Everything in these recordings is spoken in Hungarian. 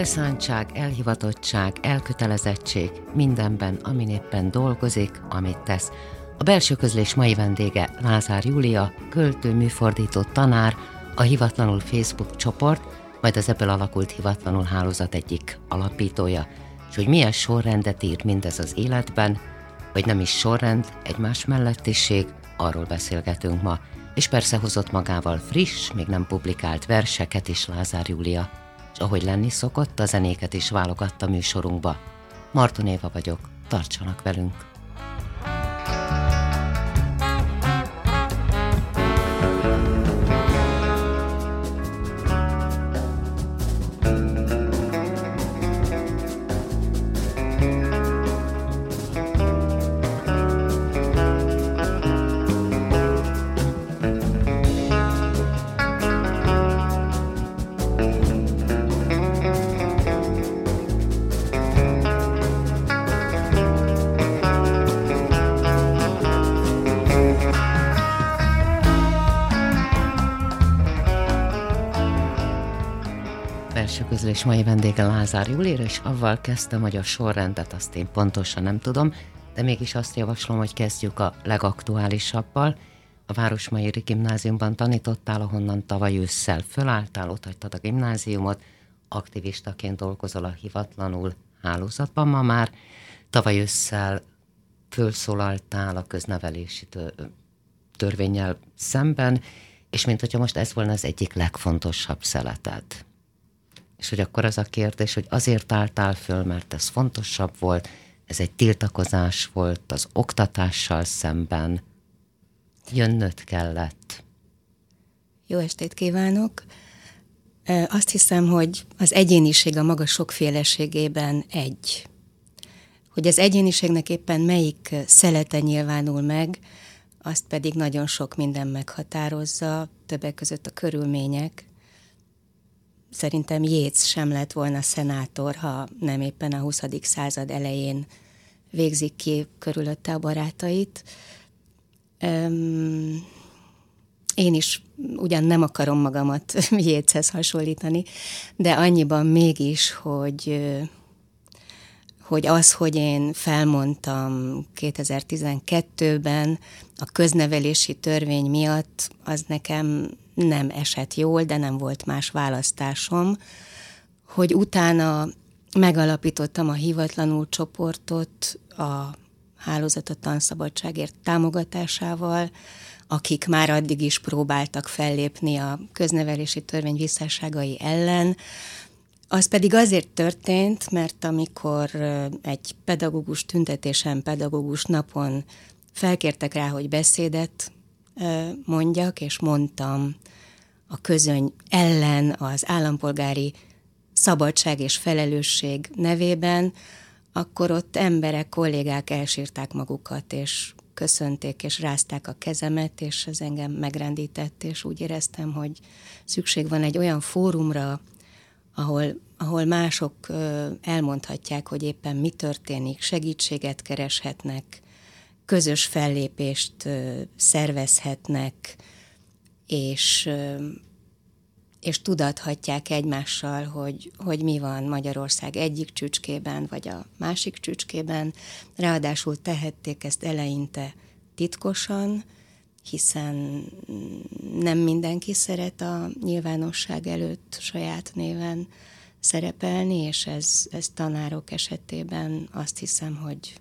elszántság, elhivatottság, elkötelezettség mindenben, amin éppen dolgozik, amit tesz. A belső közlés mai vendége Lázár Júlia, költő, műfordító, tanár, a Hivatlanul Facebook csoport, majd az ebből alakult Hivatlanul hálózat egyik alapítója. És hogy milyen sorrendet ír mindez az életben, vagy nem is sorrend, egymás mellettiség, arról beszélgetünk ma. És persze hozott magával friss, még nem publikált verseket is Lázár Júlia ahogy lenni szokott, a zenéket is válogatta műsorunkba. Marton Éva vagyok, tartsanak velünk! És mai vendége Lázár Júlér, és avval kezdtem, hogy a sorrendet azt én pontosan nem tudom, de mégis azt javaslom, hogy kezdjük a legaktuálisabbal. A Városmajori Gimnáziumban tanítottál, ahonnan tavaly ősszel fölálltál, ott hagytad a gimnáziumot, aktivistaként dolgozol a hivatlanul hálózatban ma már. Tavaly ősszel fölszólaltál a köznevelési törvényel szemben, és mint hogyha most ez volna az egyik legfontosabb szeleted és hogy akkor az a kérdés, hogy azért álltál föl, mert ez fontosabb volt, ez egy tiltakozás volt az oktatással szemben, jönnöd kellett. Jó estét kívánok! Azt hiszem, hogy az egyéniség a maga sokféleségében egy. Hogy az egyéniségnek éppen melyik szelete nyilvánul meg, azt pedig nagyon sok minden meghatározza, többek között a körülmények, szerintem Jéz sem lett volna szenátor, ha nem éppen a 20. század elején végzik ki körülötte a barátait. Um, én is ugyan nem akarom magamat Jézhez hasonlítani, de annyiban mégis, hogy hogy az, hogy én felmondtam 2012-ben a köznevelési törvény miatt, az nekem nem esett jól, de nem volt más választásom, hogy utána megalapítottam a hivatlanul csoportot a hálózatot tanszabadságért támogatásával, akik már addig is próbáltak fellépni a köznevelési törvény visszásságai ellen. Az pedig azért történt, mert amikor egy pedagógus tüntetésen, pedagógus napon felkértek rá, hogy beszédet mondjak, és mondtam a közöny ellen az állampolgári szabadság és felelősség nevében, akkor ott emberek, kollégák elsírták magukat, és köszönték, és rázták a kezemet, és ez engem megrendített, és úgy éreztem, hogy szükség van egy olyan fórumra, ahol, ahol mások elmondhatják, hogy éppen mi történik, segítséget kereshetnek, közös fellépést szervezhetnek, és, és tudathatják egymással, hogy, hogy mi van Magyarország egyik csücskében, vagy a másik csücskében. Ráadásul tehették ezt eleinte titkosan, hiszen nem mindenki szeret a nyilvánosság előtt saját néven szerepelni, és ez, ez tanárok esetében azt hiszem, hogy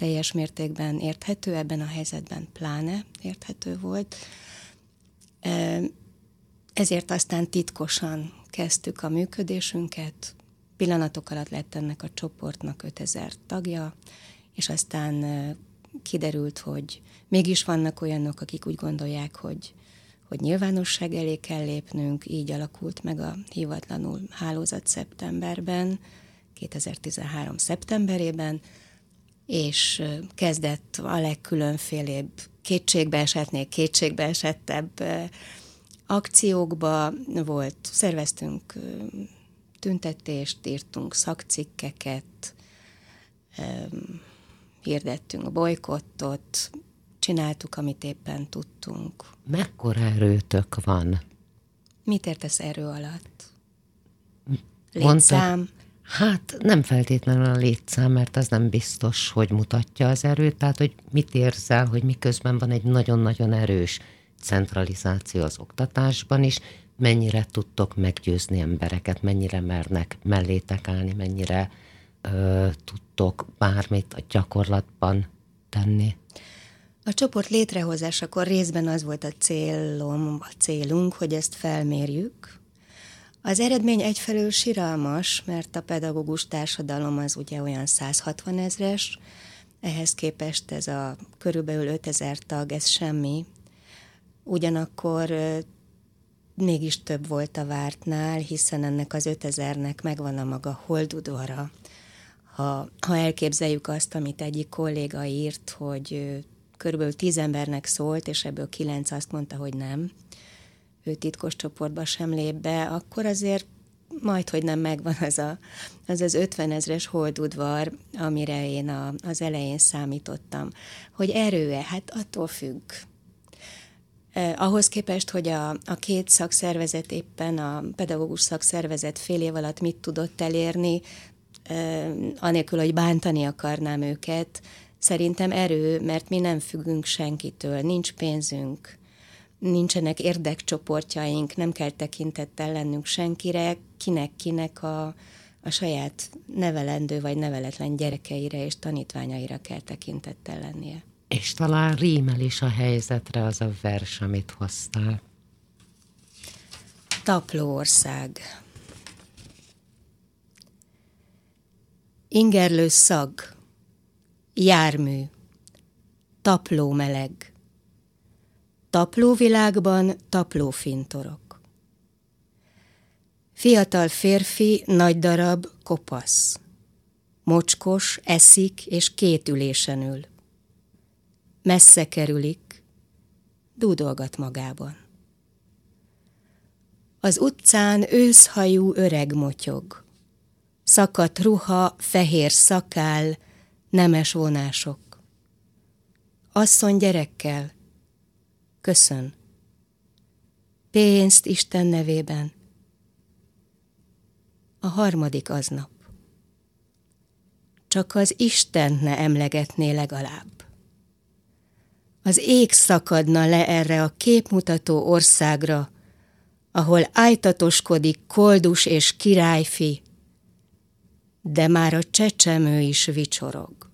teljes mértékben érthető, ebben a helyzetben pláne érthető volt. Ezért aztán titkosan kezdtük a működésünket, pillanatok alatt lett ennek a csoportnak 5000 tagja, és aztán kiderült, hogy mégis vannak olyanok, akik úgy gondolják, hogy, hogy nyilvánosság elé kell lépnünk, így alakult meg a hivatlanul hálózat szeptemberben, 2013. szeptemberében, és kezdett a legkülönfélébb kétségbeesetnél kétségbeesettebb akciókba volt, szerveztünk tüntetést, írtunk szakcikkeket, hirdettünk bolykottot, csináltuk, amit éppen tudtunk. Mekkora erőtök van? Mit értesz erő alatt? Létszám? Hát nem feltétlenül a létszám, mert az nem biztos, hogy mutatja az erőt, tehát hogy mit érzel, hogy miközben van egy nagyon-nagyon erős centralizáció az oktatásban is, mennyire tudtok meggyőzni embereket, mennyire mernek mellétek állni, mennyire ö, tudtok bármit a gyakorlatban tenni? A csoport létrehozásakor részben az volt a célom, a célunk, hogy ezt felmérjük. Az eredmény egyfelől siralmas, mert a pedagógus társadalom az ugye olyan 160 ezres, ehhez képest ez a körülbelül 5000 tag, ez semmi. Ugyanakkor mégis több volt a vártnál, hiszen ennek az 5000-nek megvan a maga holdudvara. Ha, ha elképzeljük azt, amit egyik kolléga írt, hogy körülbelül tíz embernek szólt, és ebből kilenc azt mondta, hogy nem, ő titkos csoportba sem lép be, akkor azért majd, hogy nem megvan az a, az, az 50 ezres holdudvar, amire én a, az elején számítottam. Hogy erőe, hát attól függ. Eh, ahhoz képest, hogy a, a két szakszervezet éppen, a pedagógus szakszervezet fél év alatt mit tudott elérni, eh, anélkül, hogy bántani akarnám őket, szerintem erő, mert mi nem függünk senkitől, nincs pénzünk, nincsenek érdekcsoportjaink, nem kell tekintettel lennünk senkire, kinek-kinek a, a saját nevelendő vagy neveletlen gyerekeire és tanítványaira kell tekintettel lennie. És talán rímel is a helyzetre az a vers, amit hoztál. Taplóország. Ingerlő szag, jármű, tapló meleg, taplóvilágban taplófintorok. Fiatal férfi, nagy darab, kopasz. Mocskos, eszik és két ülésen ül messze kerülik, dúdolgat magában. Az utcán őszhajú öreg motyog, szakadt ruha, fehér szakál, nemes vonások. Asszony gyerekkel, köszön. Pénzt Isten nevében. A harmadik aznap. Csak az Isten ne emlegetné legalább az ég szakadna le erre a képmutató országra, ahol ájtatoskodik koldus és királyfi, de már a csecsemő is vicsorog.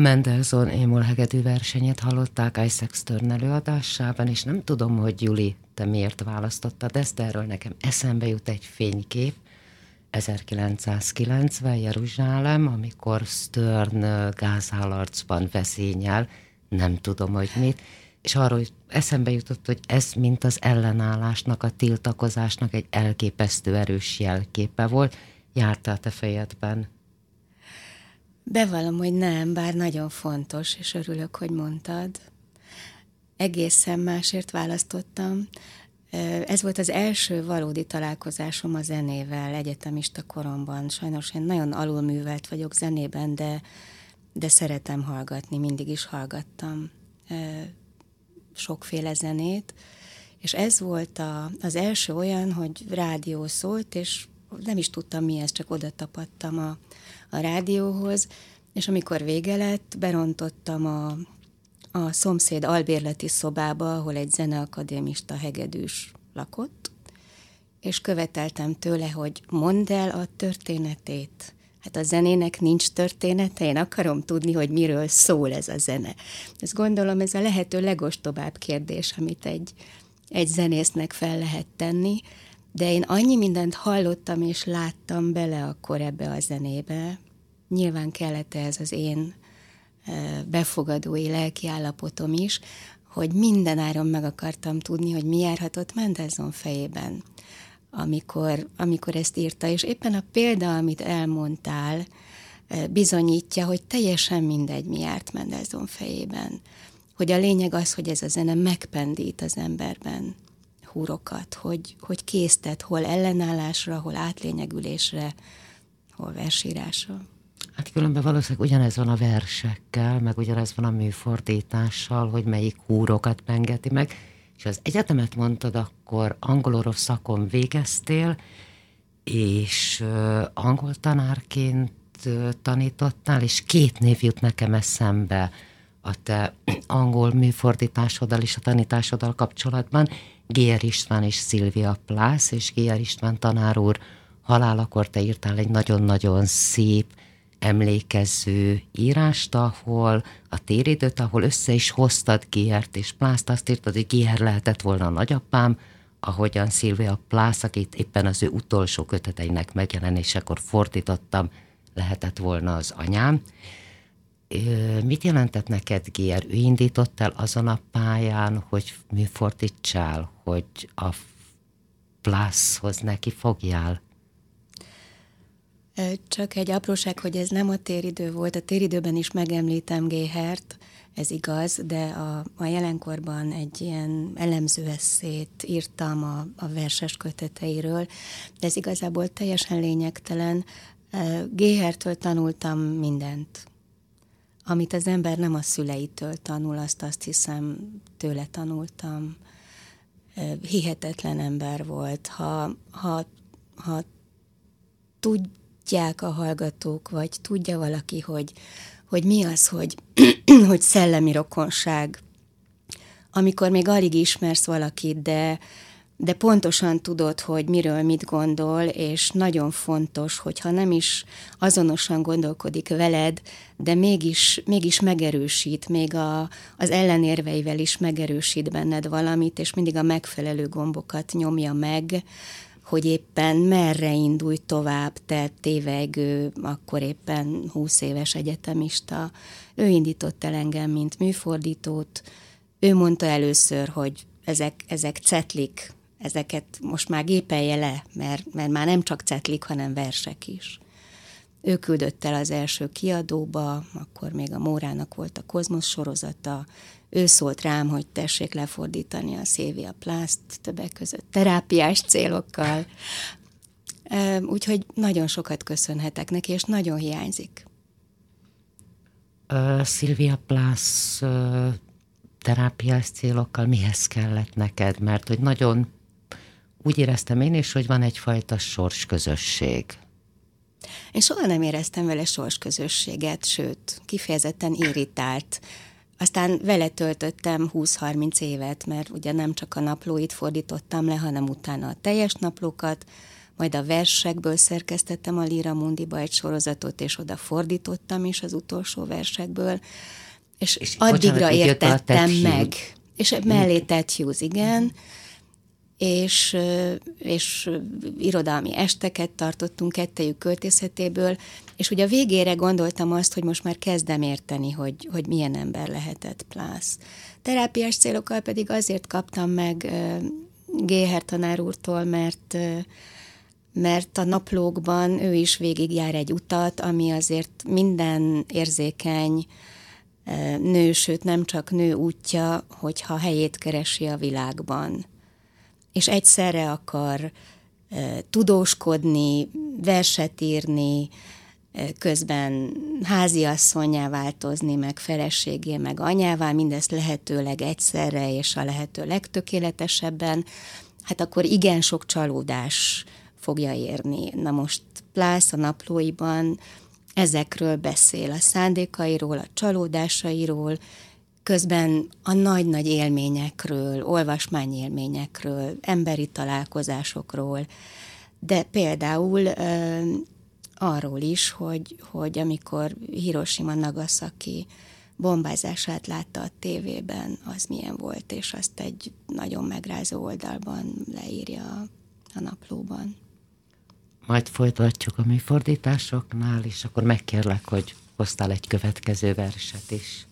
Mendelssohn Émol hegedű versenyét hallották Isaac Stern előadásában, és nem tudom, hogy Juli, te miért választottad ezt, de erről nekem eszembe jut egy fénykép, 1990 Jeruzsálem, amikor Stern gázhálarcban veszényel, nem tudom, hogy mit, és arról hogy eszembe jutott, hogy ez mint az ellenállásnak, a tiltakozásnak egy elképesztő erős jelképe volt. Jártál te fejedben? Bevallom, hogy nem, bár nagyon fontos, és örülök, hogy mondtad. Egészen másért választottam. Ez volt az első valódi találkozásom a zenével egyetemista koromban. Sajnos én nagyon alulművelt vagyok zenében, de, de szeretem hallgatni, mindig is hallgattam sokféle zenét, és ez volt a, az első olyan, hogy rádió szólt, és nem is tudtam mi ez, csak oda tapadtam a, a rádióhoz, és amikor vége lett, berontottam a, a szomszéd albérleti szobába, ahol egy zeneakadémista hegedűs lakott, és követeltem tőle, hogy mondd el a történetét. Hát a zenének nincs története, én akarom tudni, hogy miről szól ez a zene. Ezt gondolom, ez a lehető legostobább kérdés, amit egy, egy zenésznek fel lehet tenni, de én annyi mindent hallottam és láttam bele akkor ebbe a zenébe. Nyilván kellett ez az én befogadói lelkiállapotom is, hogy minden áron meg akartam tudni, hogy mi járhatott Mendelssohn fejében, amikor, amikor ezt írta. És éppen a példa, amit elmondtál, bizonyítja, hogy teljesen mindegy, mi járt Mendelssohn fejében. Hogy a lényeg az, hogy ez a zene megpendít az emberben húrokat, hogy, hogy késztet hol ellenállásra, hol átlényegülésre, hol versírásra. Hát különben valószínűleg ugyanez van a versekkel, meg ugyanez van a műfordítással, hogy melyik húrokat pengeti meg. És az egyetemet mondtad, akkor angol szakon végeztél, és angol tanárként tanítottál, és két név jut nekem eszembe a te angol műfordításoddal és a tanításoddal kapcsolatban. Gér István és Szilvia Plász, és Gér István tanár úr halálakor te írtál egy nagyon-nagyon szép emlékező írást, ahol a téridőt, ahol össze is hoztad Giert, és Plászt azt írtad, hogy Gier lehetett volna a nagyapám, ahogyan Szilvia Plász, akit éppen az ő utolsó köteteinek megjelenésekor fordítottam, lehetett volna az anyám. Mit jelentett neked Gier? Ő indított el azon a pályán, hogy mi fordítsál, hogy a Plászhoz neki fogjál? Csak egy apróság, hogy ez nem a téridő volt. A téridőben is megemlítem Géhert, ez igaz, de a, a jelenkorban egy ilyen elemző eszét írtam a, a verses köteteiről, de ez igazából teljesen lényegtelen. Géhertől tanultam mindent. Amit az ember nem a szüleitől tanul, azt azt hiszem tőle tanultam. Hihetetlen ember volt. Ha, ha, ha tud, tudják a hallgatók, vagy tudja valaki, hogy, hogy mi az, hogy, hogy szellemi rokonság, amikor még alig ismersz valakit, de, de pontosan tudod, hogy miről mit gondol, és nagyon fontos, hogyha nem is azonosan gondolkodik veled, de mégis, mégis megerősít, még a, az ellenérveivel is megerősít benned valamit, és mindig a megfelelő gombokat nyomja meg, hogy éppen merre indulj tovább, te tévegő, akkor éppen 20 éves egyetemista. Ő indított el engem, mint műfordítót. Ő mondta először, hogy ezek, ezek cetlik, ezeket most már gépelje le, mert, mert már nem csak cetlik, hanem versek is. Ő küldött el az első kiadóba, akkor még a Mórának volt a Kozmosz sorozata, ő szólt rám, hogy tessék lefordítani a Szévia Plászt többek között terápiás célokkal. Úgyhogy nagyon sokat köszönhetek neki, és nagyon hiányzik. Uh, Szilvia Plász terápiás célokkal mihez kellett neked? Mert hogy nagyon úgy éreztem én is, hogy van egyfajta sorsközösség. Én soha nem éreztem vele sorsközösséget, sőt, kifejezetten irritált aztán vele töltöttem 20-30 évet, mert ugye nem csak a naplóit fordítottam le, hanem utána a teljes naplókat, majd a versekből szerkesztettem a Lira Mundiba egy sorozatot, és oda fordítottam is az utolsó versekből, és, és addigra bocsánat, értettem meg. És mellé Ted Hughes, igen, és, és irodalmi esteket tartottunk kettejük költészetéből, és ugye a végére gondoltam azt, hogy most már kezdem érteni, hogy, hogy milyen ember lehetett Plász. Terápiás célokkal pedig azért kaptam meg Géher tanár úrtól, mert mert a naplókban ő is végigjár egy utat, ami azért minden érzékeny nő, sőt nem csak nő útja, hogyha helyét keresi a világban. És egyszerre akar tudóskodni, verset írni, közben háziasszonyá változni, meg feleségé, meg anyává, mindezt lehetőleg egyszerre és a lehető legtökéletesebben, hát akkor igen sok csalódás fogja érni. Na most Plász a naplóiban ezekről beszél, a szándékairól, a csalódásairól, közben a nagy-nagy élményekről, olvasmányélményekről, emberi találkozásokról, de például arról is, hogy, hogy amikor Hiroshima Nagasaki bombázását látta a tévében, az milyen volt, és azt egy nagyon megrázó oldalban leírja a, a naplóban. Majd folytatjuk a mi fordításoknál, és akkor megkérlek, hogy hoztál egy következő verset is.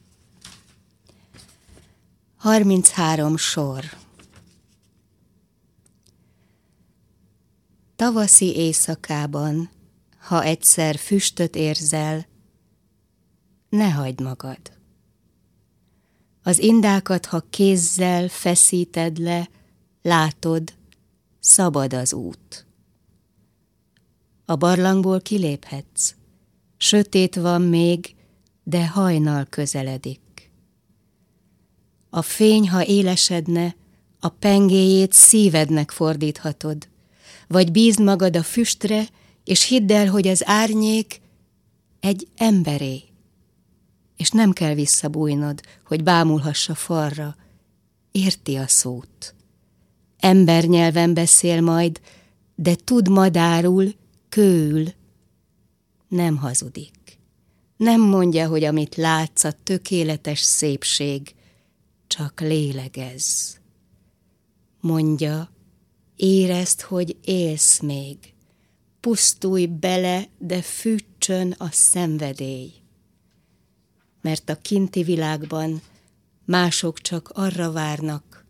33 sor Tavaszi éjszakában ha egyszer füstöt érzel, ne hagyd magad. Az indákat, ha kézzel feszíted le, látod, szabad az út. A barlangból kiléphetsz, sötét van még, de hajnal közeledik. A fény, ha élesedne, a pengéjét szívednek fordíthatod, vagy bízd magad a füstre, és hidd el, hogy az árnyék egy emberé, és nem kell visszabújnod, hogy bámulhassa falra, érti a szót. Ember nyelven beszél majd, de tud madárul, kőül, nem hazudik. Nem mondja, hogy amit látsz a tökéletes szépség, csak lélegez. Mondja, érezd, hogy élsz még pusztulj bele, de fűtsön a szenvedély. Mert a kinti világban mások csak arra várnak,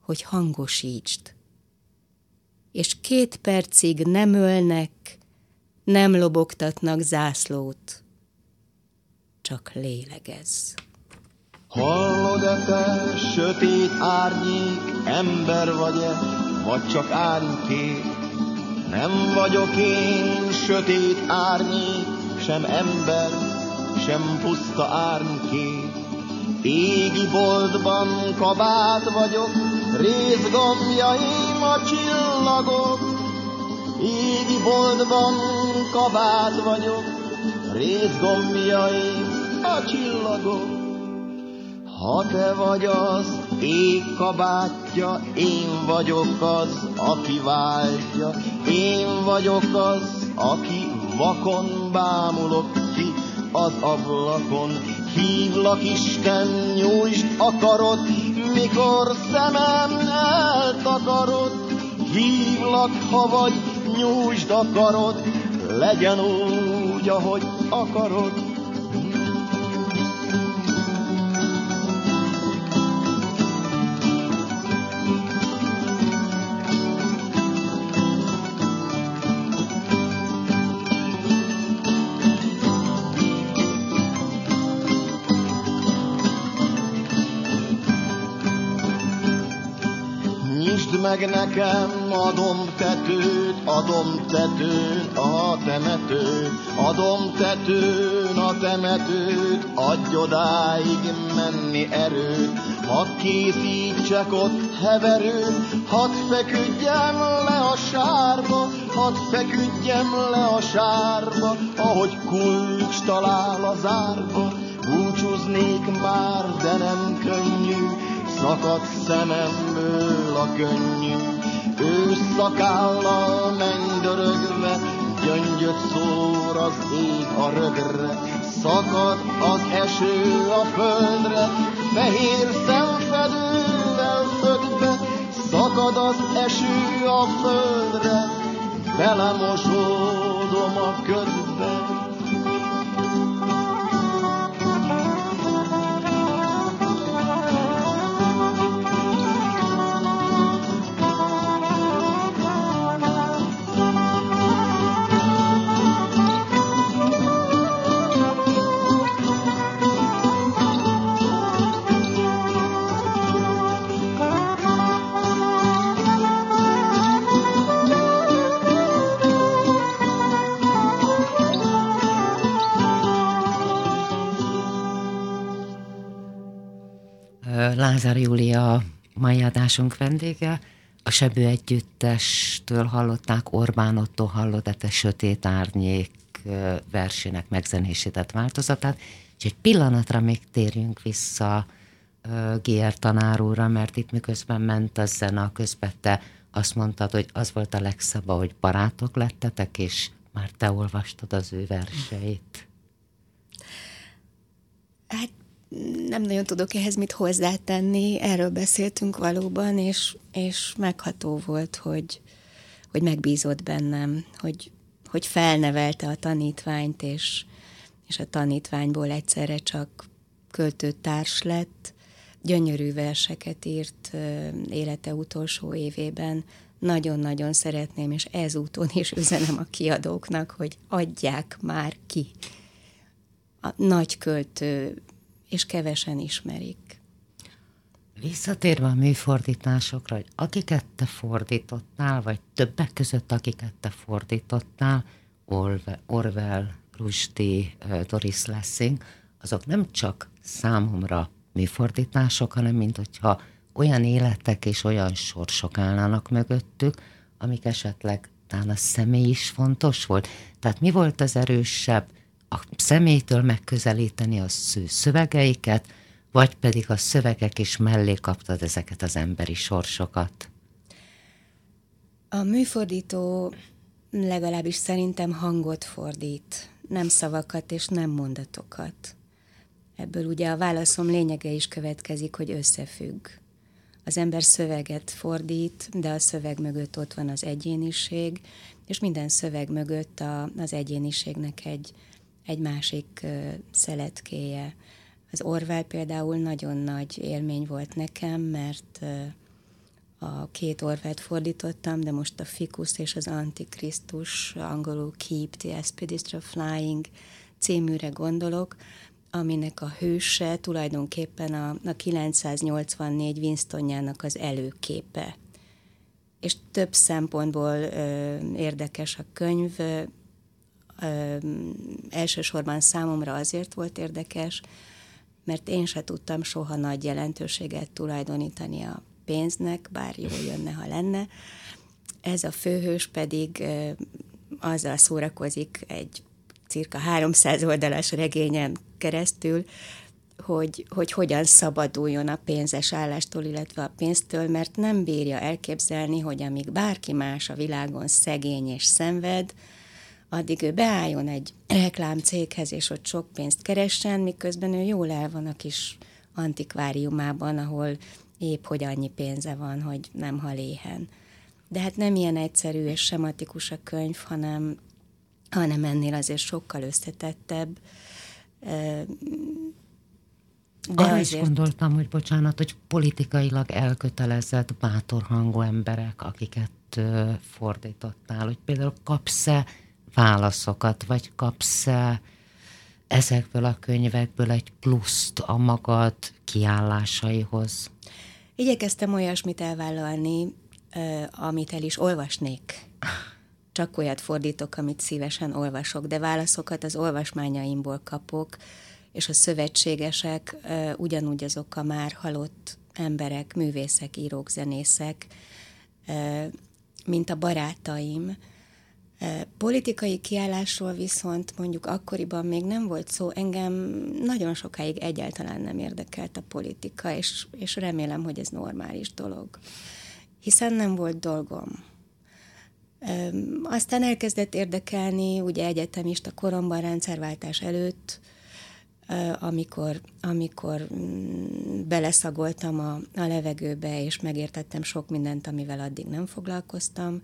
hogy hangosítsd. És két percig nem ölnek, nem lobogtatnak zászlót, csak lélegez. Hallod-e te, sötét árnyék, ember vagy-e, vagy csak árnyék? Nem vagyok én sötét árnyék, sem ember, sem puszta árnyék. Égi boltban kabát vagyok, részgombjaim a csillagok. Égi boltban kabát vagyok, részgombjaim a csillagok. Ha te vagy az ég kabátja, én vagyok az, aki váltja, én vagyok az, aki vakon bámulok ki az ablakon. Hívlak Isten, nyújtsd akarod, mikor szemem eltakarod. Hívlak, ha vagy, nyújtsd akarod, legyen úgy, ahogy akarod. Meg nekem, adom tetőt, adom tetőn a temetőt, adom tetőn a temetőt, adj odáig menni erőt, hadd készítsek ott heverőt, hadd feküdjem le a sárba, hadd feküdjem le a sárba, ahogy kulcs talál az árba, búcsúznék már, de nem könnyű, Szakadt szememből a könnyű, ő szakállal mennydörögve, gyöngyöt szór az ég a rögre, szakad az eső a földre, fehér szemfedővel szökve, szakad az eső a földre, belemosódom a ködbe. Lázár Júlia mai adásunk vendége. A Sebő Együttestől hallották Orbán Otto hallott, Sötét Árnyék versének megzenésített változatát. És egy pillanatra még térjünk vissza GR tanár úrra, mert itt miközben ment a zene, közben te azt mondtad, hogy az volt a legszebb, hogy barátok lettetek, és már te olvastad az ő verseit. Hát nem nagyon tudok ehhez mit hozzátenni, erről beszéltünk valóban, és, és megható volt, hogy, hogy megbízott bennem, hogy, hogy felnevelte a tanítványt, és, és a tanítványból egyszerre csak költőtárs lett, gyönyörű verseket írt élete utolsó évében. Nagyon-nagyon szeretném, és ezúton is üzenem a kiadóknak, hogy adják már ki. A nagy költő és kevesen ismerik. Visszatérve a műfordításokra, hogy akiket te fordítottál, vagy többek között akiket te fordítottál, Orwell, Rushdie, Doris Lessing, azok nem csak számomra műfordítások, hanem mint hogyha olyan életek és olyan sorsok állnának mögöttük, amik esetleg talán a személy is fontos volt. Tehát mi volt az erősebb, a személytől megközelíteni a szövegeiket, vagy pedig a szövegek is mellé kaptad ezeket az emberi sorsokat? A műfordító legalábbis szerintem hangot fordít, nem szavakat és nem mondatokat. Ebből ugye a válaszom lényege is következik, hogy összefügg. Az ember szöveget fordít, de a szöveg mögött ott van az egyéniség, és minden szöveg mögött a, az egyéniségnek egy egy másik szeletkéje. Az Orwell például nagyon nagy élmény volt nekem, mert a két Orwellt fordítottam, de most a Fikus és az Antikrisztus, angolul Keep the Expedition Flying címűre gondolok, aminek a hőse tulajdonképpen a, a 984 Winstonjának az előképe. És több szempontból ö, érdekes a könyv, ö, elsősorban számomra azért volt érdekes, mert én se tudtam soha nagy jelentőséget tulajdonítani a pénznek, bár jól jönne, ha lenne. Ez a főhős pedig ö, azzal szórakozik egy cirka 300 oldalas regényen keresztül, hogy, hogy hogyan szabaduljon a pénzes állástól, illetve a pénztől, mert nem bírja elképzelni, hogy amíg bárki más a világon szegény és szenved, addig ő beálljon egy reklámcéghez, és ott sok pénzt keressen, miközben ő jól el van a kis antikváriumában, ahol épp hogy annyi pénze van, hogy nem hal éhen. De hát nem ilyen egyszerű és sematikus a könyv, hanem, hanem ennél azért sokkal összetettebb. De Arra azért... is gondoltam, hogy bocsánat, hogy politikailag elkötelezett, bátor hangú emberek, akiket fordítottál, hogy például kapsz-e válaszokat, vagy kapsz ezekből a könyvekből egy pluszt a magad kiállásaihoz? Igyekeztem olyasmit elvállalni, amit el is olvasnék. Csak olyat fordítok, amit szívesen olvasok, de válaszokat az olvasmányaimból kapok, és a szövetségesek ugyanúgy azok a már halott emberek, művészek, írók, zenészek, mint a barátaim, Politikai kiállásról viszont mondjuk akkoriban még nem volt szó, engem nagyon sokáig egyáltalán nem érdekelt a politika, és, és remélem, hogy ez normális dolog. hiszen nem volt dolgom. Aztán elkezdett érdekelni, ugye egyetemista koromban, rendszerváltás előtt, amikor, amikor mm, beleszagoltam a, a levegőbe, és megértettem sok mindent, amivel addig nem foglalkoztam,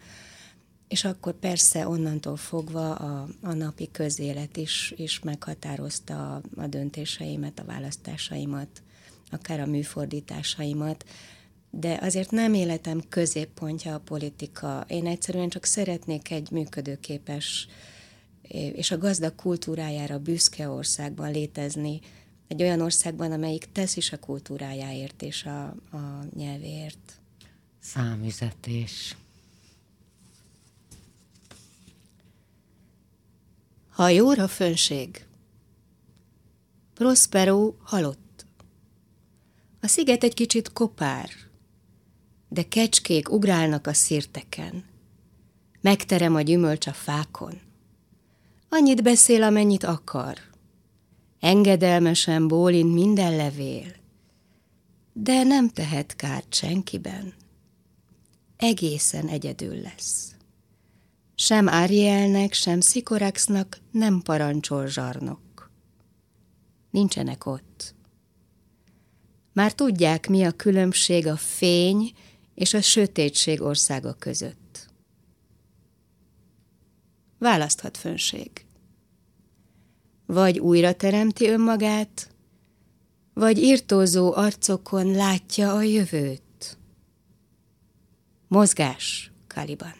és akkor persze onnantól fogva a, a napi közélet is, is meghatározta a, a döntéseimet, a választásaimat, akár a műfordításaimat, de azért nem életem középpontja a politika. Én egyszerűen csak szeretnék egy működőképes és a gazdag kultúrájára büszke országban létezni, egy olyan országban, amelyik tesz is a kultúrájáért és a, a nyelvéért. Számüzetés. Ha jóra fönség. Prospero halott. A sziget egy kicsit kopár, de kecskék ugrálnak a szirteken. Megterem a gyümölcs a fákon. Annyit beszél, amennyit akar. Engedelmesen bólint minden levél, de nem tehet kárt senkiben. Egészen egyedül lesz. Sem Arielnek, sem Szikoraxnak nem parancsol zsarnok. Nincsenek ott. Már tudják, mi a különbség a fény és a sötétség országa között. Választhat fönség. Vagy újra teremti önmagát, vagy írtózó arcokon látja a jövőt. Mozgás, Kaliban.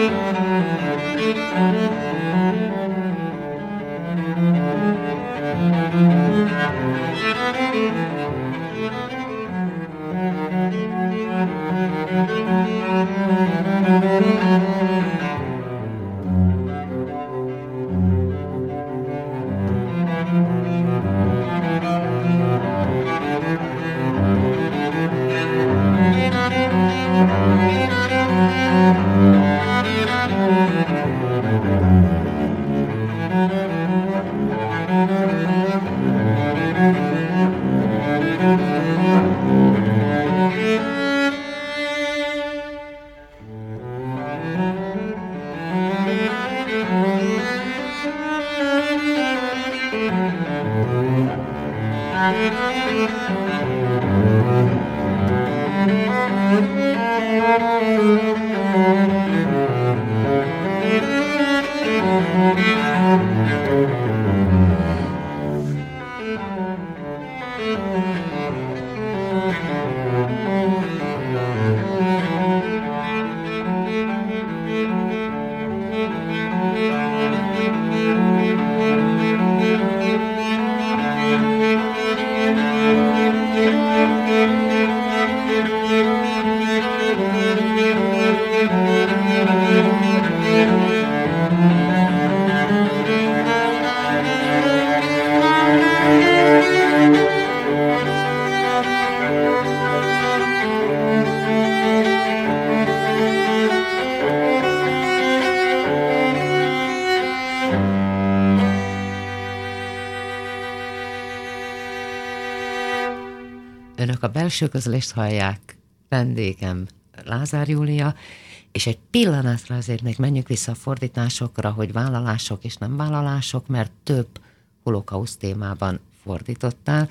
Thank you. Belső közlést hallják, vendégem Lázár Júlia, és egy pillanatra azért még menjünk vissza a fordításokra, hogy vállalások és nem vállalások, mert több holokauszt témában fordítottál.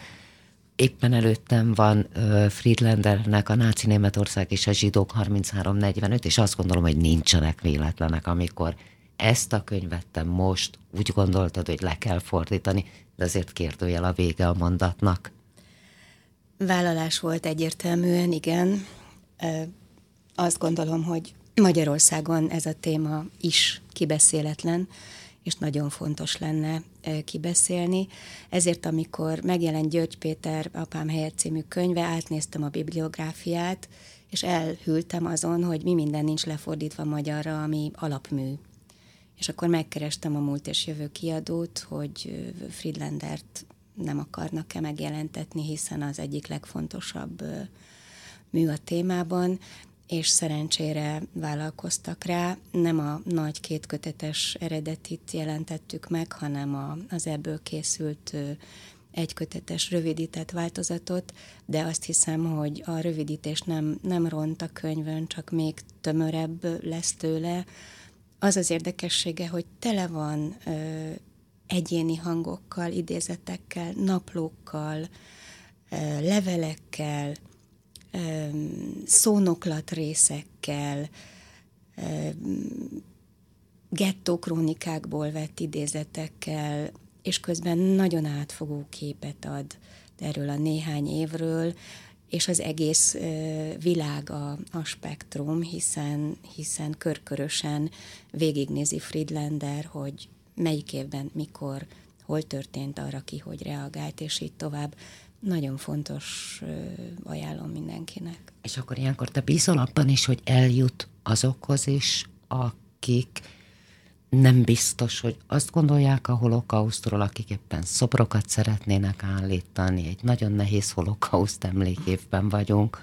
Éppen előttem van Friedlandernek a náci Németország és a zsidók 33-45, és azt gondolom, hogy nincsenek véletlenek, amikor ezt a könyvet te most úgy gondoltad, hogy le kell fordítani, de azért kérdőjel a vége a mondatnak. Vállalás volt egyértelműen, igen. Azt gondolom, hogy Magyarországon ez a téma is kibeszéletlen, és nagyon fontos lenne kibeszélni. Ezért, amikor megjelent György Péter Apám helyett című könyve, átnéztem a bibliográfiát, és elhűltem azon, hogy mi minden nincs lefordítva magyarra, ami alapmű. És akkor megkerestem a múlt és jövő kiadót, hogy Friedlandert nem akarnak-e megjelentetni, hiszen az egyik legfontosabb mű a témában, és szerencsére vállalkoztak rá. Nem a nagy kétkötetes eredetit jelentettük meg, hanem a, az ebből készült egykötetes rövidített változatot, de azt hiszem, hogy a rövidítés nem, nem ront a könyvön, csak még tömörebb lesz tőle. Az az érdekessége, hogy tele van ö, egyéni hangokkal, idézetekkel, naplókkal, levelekkel, ö, szónoklatrészekkel, ö, gettókrónikákból vett idézetekkel, és közben nagyon átfogó képet ad erről a néhány évről, és az egész világ a, a spektrum, hiszen, hiszen körkörösen végignézi Friedlander, hogy melyik évben, mikor, hol történt arra ki, hogy reagált, és így tovább. Nagyon fontos, ajánlom mindenkinek. És akkor ilyenkor te bízol abban is, hogy eljut azokhoz is, akik nem biztos, hogy azt gondolják a holokausztról, akik éppen szobrokat szeretnének állítani. Egy nagyon nehéz holokauszt emlékévben vagyunk.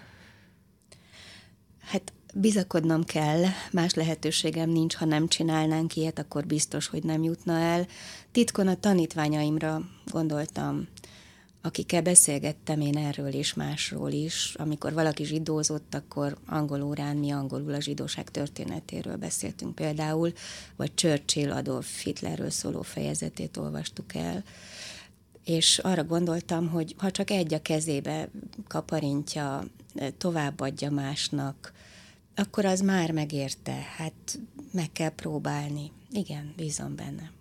Hát bizakodnom kell, más lehetőségem nincs, ha nem csinálnánk ilyet, akkor biztos, hogy nem jutna el. Titkon a tanítványaimra gondoltam akikkel beszélgettem én erről és másról is. Amikor valaki zsidózott, akkor angol órán mi angolul a zsidóság történetéről beszéltünk például, vagy Churchill Adolf Hitlerről szóló fejezetét olvastuk el. És arra gondoltam, hogy ha csak egy a kezébe kaparintja, továbbadja másnak, akkor az már megérte. Hát meg kell próbálni. Igen, bízom benne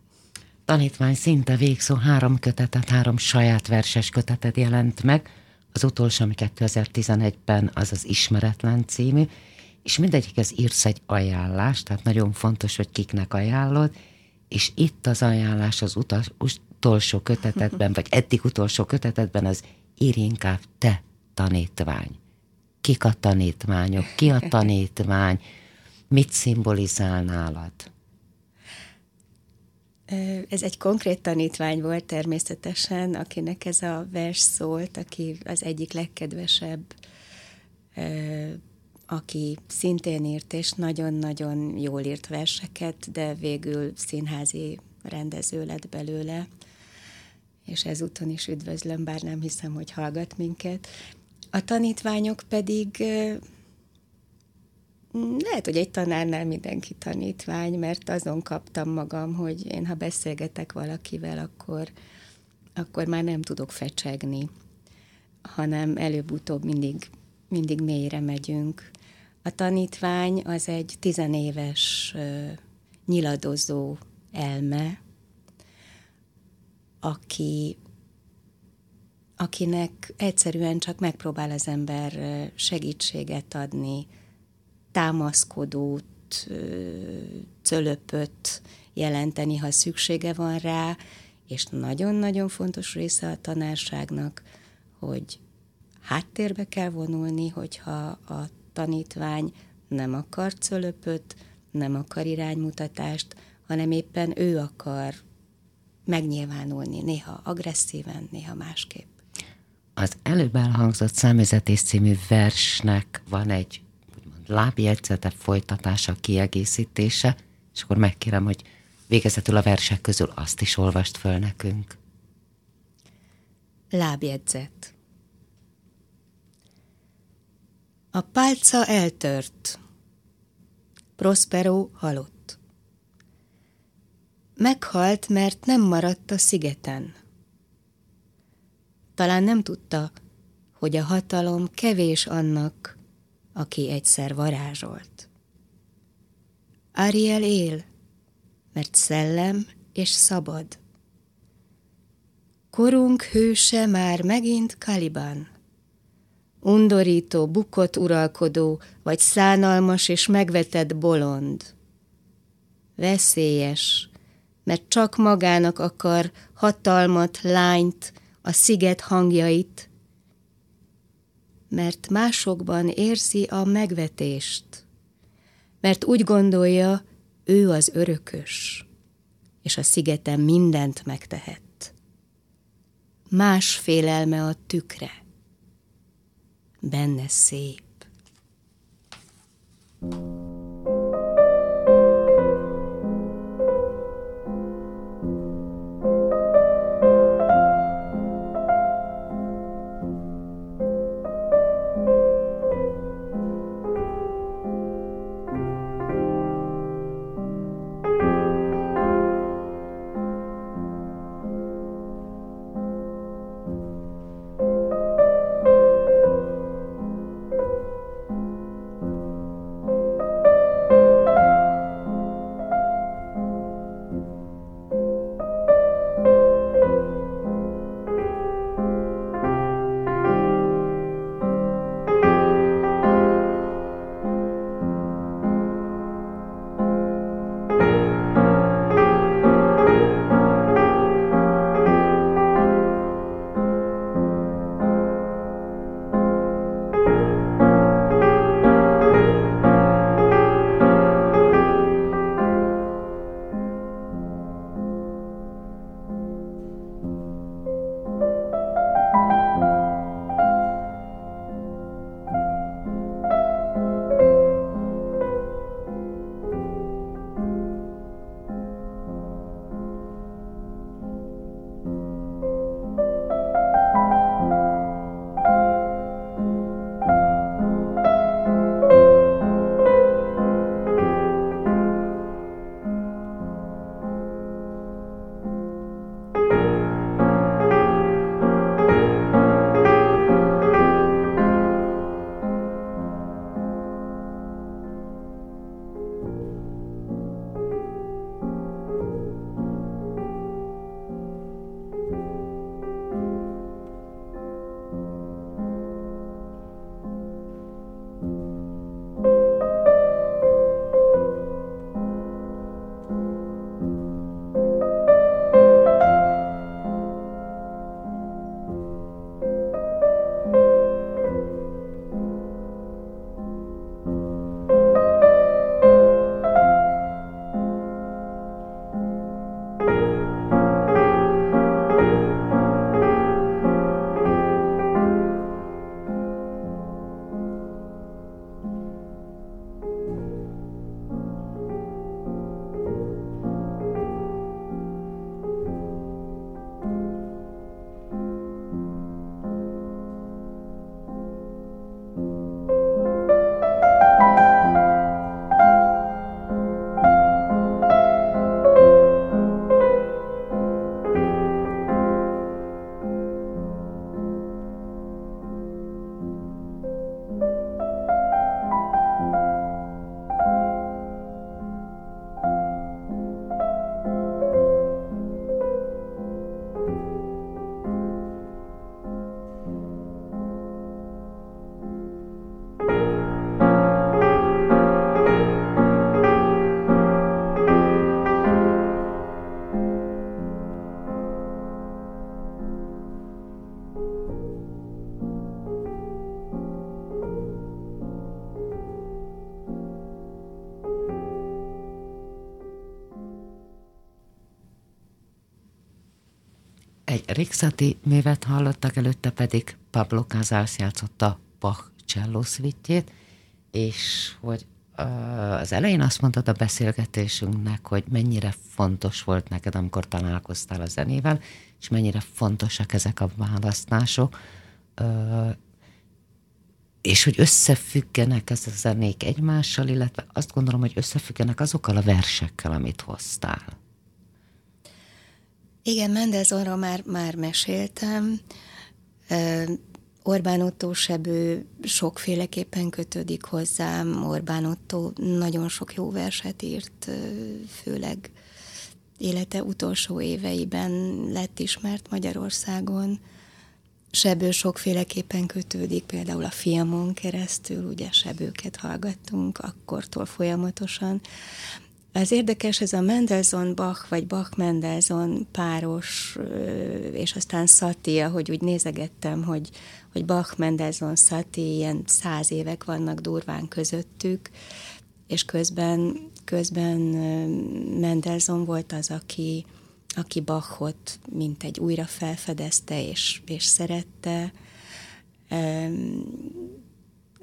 tanítvány szinte végszó három kötetet, három saját verses kötetet jelent meg, az utolsó, ami 2011-ben az az Ismeretlen című, és mindegyikhez írsz egy ajánlást, tehát nagyon fontos, hogy kiknek ajánlod, és itt az ajánlás az utas, utolsó kötetetben, vagy eddig utolsó kötetetben az írj inkább te tanítvány. Kik a tanítványok, ki a tanítvány, mit szimbolizál nálad? Ez egy konkrét tanítvány volt természetesen, akinek ez a vers szólt, aki az egyik legkedvesebb, aki szintén írt, és nagyon-nagyon jól írt verseket, de végül színházi rendező lett belőle, és ezúton is üdvözlöm, bár nem hiszem, hogy hallgat minket. A tanítványok pedig lehet, hogy egy tanárnál mindenki tanítvány, mert azon kaptam magam, hogy én ha beszélgetek valakivel, akkor, akkor már nem tudok fecsegni, hanem előbb-utóbb mindig, mindig mélyre megyünk. A tanítvány az egy tizenéves uh, nyiladozó elme, aki, akinek egyszerűen csak megpróbál az ember segítséget adni, támaszkodót, cölöpöt jelenteni, ha szüksége van rá, és nagyon-nagyon fontos része a tanárságnak, hogy háttérbe kell vonulni, hogyha a tanítvány nem akar cölöpöt, nem akar iránymutatást, hanem éppen ő akar megnyilvánulni, néha agresszíven, néha másképp. Az előbb elhangzott számüzetés című versnek van egy lábjegyzete folytatása, kiegészítése, és akkor megkérem, hogy végezetül a versek közül azt is olvast föl nekünk. Lábjegyzet A pálca eltört. Prospero halott. Meghalt, mert nem maradt a szigeten. Talán nem tudta, hogy a hatalom kevés annak, aki egyszer varázsolt. Ariel él, mert szellem és szabad. Korunk hőse már megint Kaliban. Undorító, bukott uralkodó, vagy szánalmas és megvetett bolond. Veszélyes, mert csak magának akar hatalmat, lányt, a sziget hangjait, mert másokban érzi a megvetést, mert úgy gondolja, ő az örökös, és a szigeten mindent megtehet. Más félelme a tükre, benne szép. thank you Rixati művet hallottak, előtte pedig Pablo Casals játszotta Bach cello és hogy az elején azt mondtad a beszélgetésünknek, hogy mennyire fontos volt neked, amikor találkoztál a zenével, és mennyire fontosak ezek a választások, és hogy összefüggenek ez a zenék egymással, illetve azt gondolom, hogy összefüggenek azokkal a versekkel, amit hoztál. Igen, Mendelssohnról már, már meséltem. Orbán Otto sebő sokféleképpen kötődik hozzám. Orbán Otto nagyon sok jó verset írt, főleg élete utolsó éveiben lett ismert Magyarországon. Sebő sokféleképpen kötődik, például a filmon keresztül, ugye sebőket hallgattunk akkortól folyamatosan. Az érdekes, ez a Mendelssohn-Bach vagy Bach-Mendelssohn páros, és aztán Szati, ahogy úgy nézegettem, hogy, hogy Bach-Mendelssohn Szati, ilyen száz évek vannak durván közöttük, és közben, közben Mendelssohn volt az, aki, aki Bachot mint egy újra felfedezte és, és szerette.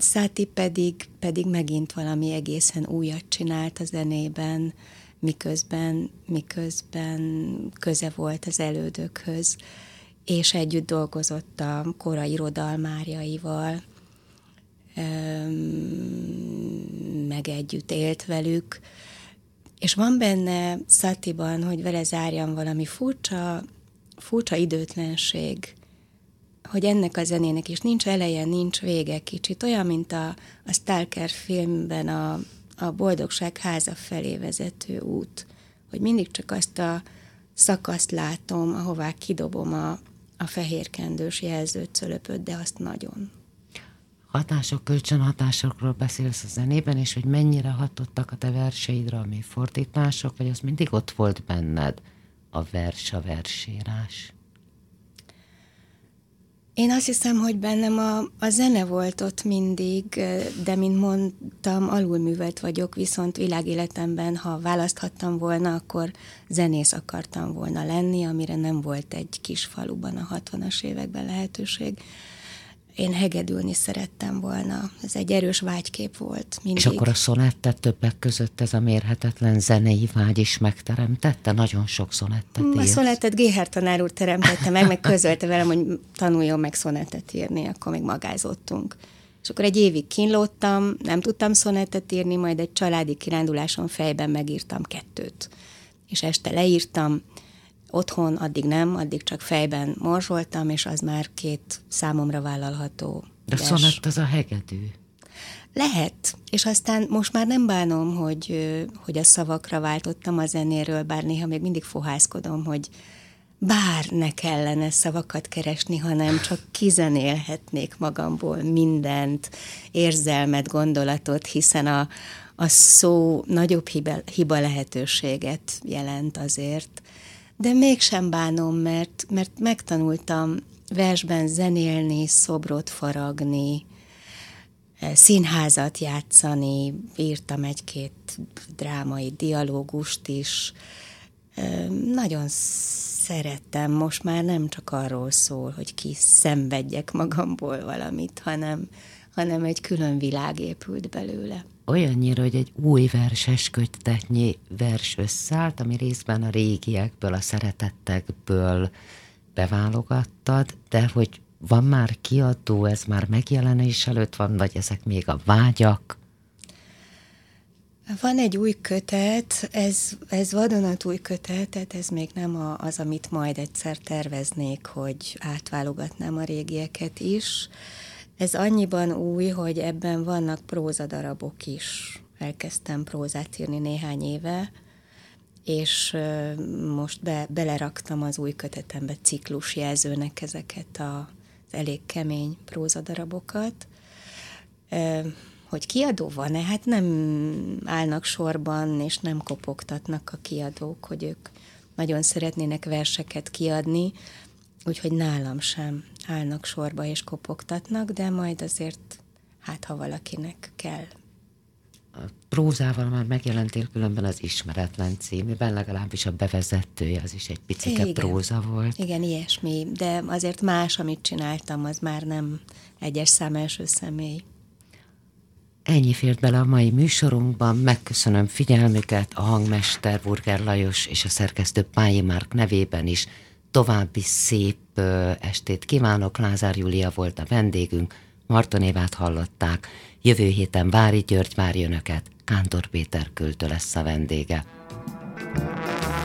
Száti pedig, pedig megint valami egészen újat csinált a zenében, miközben, miközben köze volt az elődökhöz, és együtt dolgozott a korai irodalmárjaival, meg együtt élt velük, és van benne Szatiban, hogy vele zárjam valami furcsa, furcsa időtlenség, hogy ennek a zenének is nincs eleje, nincs vége kicsit. Olyan, mint a, a Stalker filmben a, a boldogság háza felé vezető út, hogy mindig csak azt a szakaszt látom, ahová kidobom a, a fehérkendős jelzőt, de azt nagyon hatások, kölcsönhatásokról beszélsz a zenében, és hogy mennyire hatottak a te verseidre a fordítások, vagy az mindig ott volt benned a vers, a versírás? Én azt hiszem, hogy bennem a, a zene volt ott mindig, de mint mondtam, alulművelt vagyok, viszont világéletemben, ha választhattam volna, akkor zenész akartam volna lenni, amire nem volt egy kis faluban a 60-as években lehetőség én hegedülni szerettem volna. Ez egy erős vágykép volt mindig. És akkor a szonettet többek között ez a mérhetetlen zenei vágy is megteremtette? Nagyon sok szonettet írsz. A szonettet Géher tanár úr teremtette meg, meg közölte velem, hogy tanuljon meg szonettet írni, akkor még magázottunk. És akkor egy évig kínlódtam, nem tudtam szonettet írni, majd egy családi kiránduláson fejben megírtam kettőt. És este leírtam, Otthon addig nem, addig csak fejben morzsoltam, és az már két számomra vállalható. De vers. szonett az a hegedű. Lehet, és aztán most már nem bánom, hogy, hogy a szavakra váltottam a zenéről, bár néha még mindig fohászkodom, hogy bár ne kellene szavakat keresni, hanem csak kizenélhetnék magamból mindent, érzelmet, gondolatot, hiszen a, a szó nagyobb hiba, hiba lehetőséget jelent azért de mégsem bánom, mert, mert megtanultam versben zenélni, szobrot faragni, eh, színházat játszani, írtam egy-két drámai dialógust is. Eh, nagyon szerettem, most már nem csak arról szól, hogy ki szenvedjek magamból valamit, hanem, hanem egy külön világ épült belőle olyannyira, hogy egy új verses kötetnyi vers összeállt, ami részben a régiekből, a szeretettekből beválogattad, de hogy van már kiadó, ez már megjelenés előtt van, vagy ezek még a vágyak? Van egy új kötet, ez, ez vadonatúj kötet, tehát ez még nem a, az, amit majd egyszer terveznék, hogy átválogatnám a régieket is. Ez annyiban új, hogy ebben vannak prózadarabok is. Elkezdtem prózát írni néhány éve, és most be, beleraktam az új kötetembe ciklusjelzőnek ezeket a, az elég kemény prózadarabokat. Hogy kiadó van-e? Hát nem állnak sorban, és nem kopogtatnak a kiadók, hogy ők nagyon szeretnének verseket kiadni, úgyhogy nálam sem állnak sorba és kopogtatnak, de majd azért, hát ha valakinek kell. A prózával már megjelentél különben az Ismeretlen címűben, legalábbis a bevezetője az is egy picike Igen. próza volt. Igen, ilyesmi, de azért más, amit csináltam, az már nem egyes szám első személy. Ennyi fért bele a mai műsorunkban, megköszönöm figyelmüket a hangmester Burger Lajos és a szerkesztő Pályi Márk nevében is, további szép estét kívánok. Lázár Júlia volt a vendégünk, Marton Évát hallották. Jövő héten Vári György várj önöket, Kántor Péter Kültő lesz a vendége. thank you